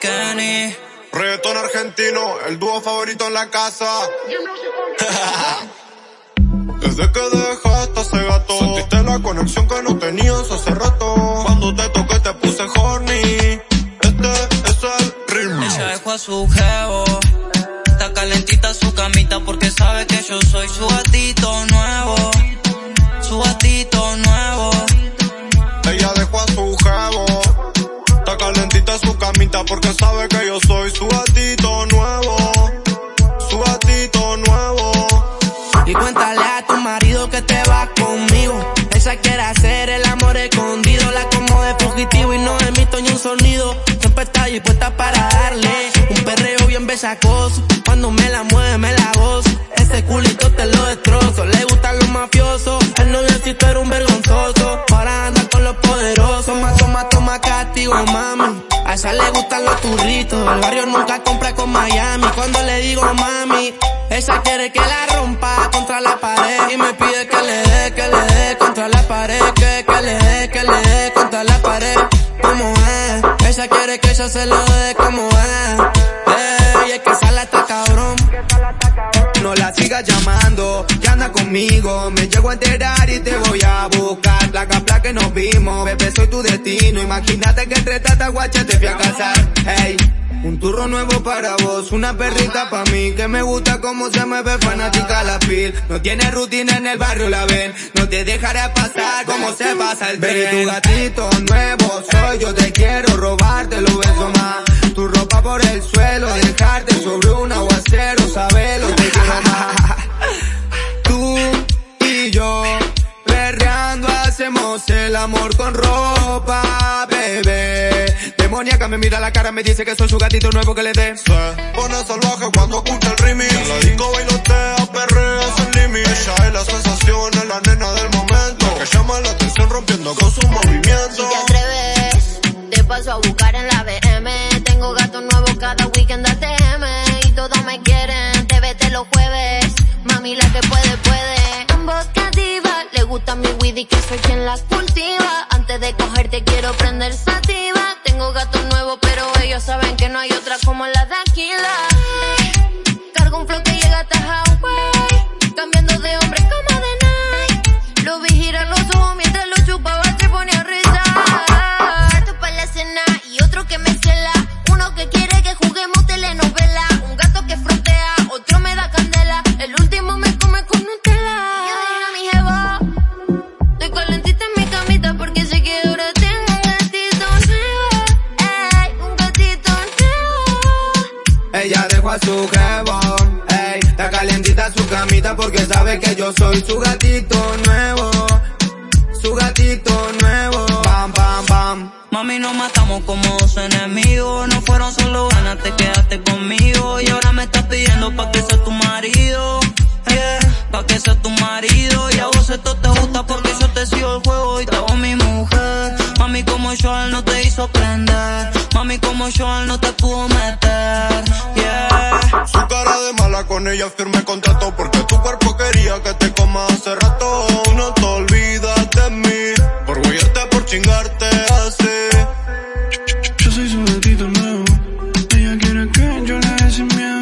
Kenny. Reggaetón argentino, el dúo favorito en la casa. Desde que dejaste ese gato, sentiste la conexión que no tenías hace rato. Cuando te toqué te puse horny. Este es el ritmo. Ella dejó a su jevo. Porque sabe que yo soy su gatito nuevo. Su gatito nuevo. Y cuéntale a tu marido que te va conmigo. Ella quiere hacer el amor escondido. La como de fugitivo y no emito ni un sonido. Siempre está dispuesta para darle un perreo bien besacoso. Cuando me la mueve, me la gozo. Ese culito te lo destrozo. Le gustan los mafiosos. El noviocito era un vergonzoso. El barrio nunca compra con Miami. Cuando le digo mami, ella quiere que la rompa contra la pared. Y me pide que le dé, que le dé contra la pared. Que, que le dé, que le dé contra la pared. Como es, ella quiere que yo se lo dé como es. Ey, es que sale hasta cabrón. No la sigas llamando, anda conmigo. Me llego a enterar y te voy a buscar. Placa, placa que nos vimos, bebé, soy tu destino. Imagínate que entre tata guacha te fui a casar. Hey. Un turro nuevo para vos, una perrita pa' mí Que me gusta cómo se mueve fanática la piel No tiene rutina en el barrio, la ven No te dejaré pasar como se pasa el tren tu gatito nuevo soy, yo te quiero robarte los besos más Tu ropa por el suelo, dejarte sobre un aguacero Sabelo, hacemos el amor con ropa, bebé Demoníaca me mira la cara, me dice que soy su gatito nuevo que le dé Se pone salvaje cuando escucha el remix. La disco bailotea, las camita porque sabe que yo soy su gatito nuevo, su gatito nuevo, pam pam pam. Mami, nos matamos como dos enemigos. No fueron solo ganas, te quedaste conmigo. Como yo él no te hizo prender. Mami, como yo él no te pudo meter. Yeah. Su cara de mala con ella firme contrato porque tu cuerpo quería que te coma hace rato. No te olvidas de mí por guayarte, por chingarte así. Yo soy su gatito nuevo. Ella quiere que yo le dé sin miedo.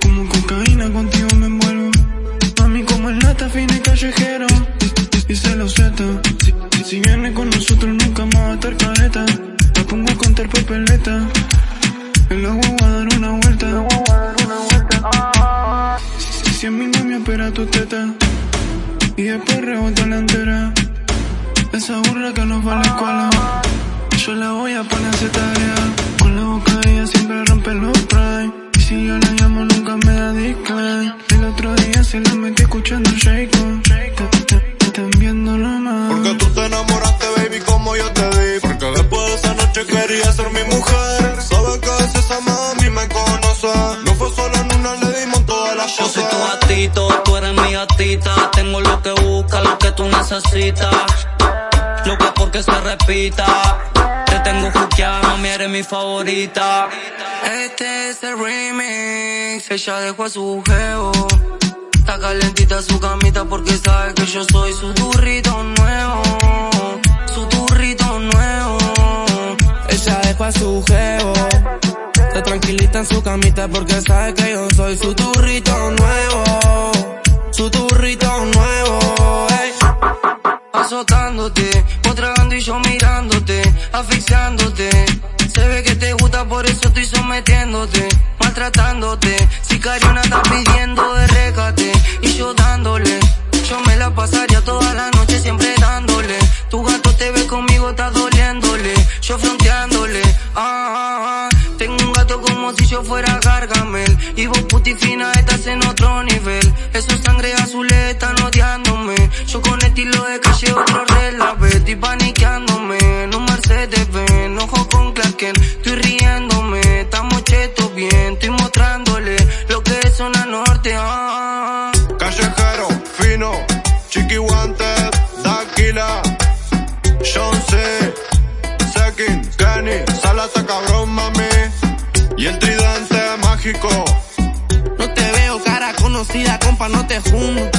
Como cocaína contigo me envuelvo. Mami, como el lata fina y callejero. Y, se lo zeta. Si, si viene con nosotros nunca más va a estar careta. La pongo a contar papeleta. En la guagua a dar una vuelta. Si, si a mí no me opera tu teta. Y después rebota la entera. Esa burra que nos va a la escuela. Yo la voy a poner a tarea. Yo te di. Porque después de esa noche quería ser mi mujer. Sabes que es esa mami me conoce. No fue solo en una, le dimos todas las Yo soy cosas. tu gatito, tú eres mi gatita. Tengo lo que buscas, lo que tú necesitas. Loca porque se repita. Te tengo juqueada, mami, eres mi favorita. Este es el remix. Ella dejó a su jevo. Está calentita su camita porque sabe que yo soy su turrito nuevo. Pa' su jevo. Se tranquilita en su camita porque sabe que yo soy su turrito nuevo. Su turrito nuevo, ey. Azotándote, tragando y yo mirándote, asfixiándote. Estilo de calle otro relave. Estoy paniqueándome. En un Mercedes Benz. Ojo con Clark Estoy riéndome. Estamos chetos bien. Estoy mostrándole lo que es zona norte. Ah, Callejero, fino, chiqui wanted, Daquila, John C, Sekin, Kenny, Salasa cabrón mami, y el tridente mágico. No te veo cara conocida, compa, no te junto.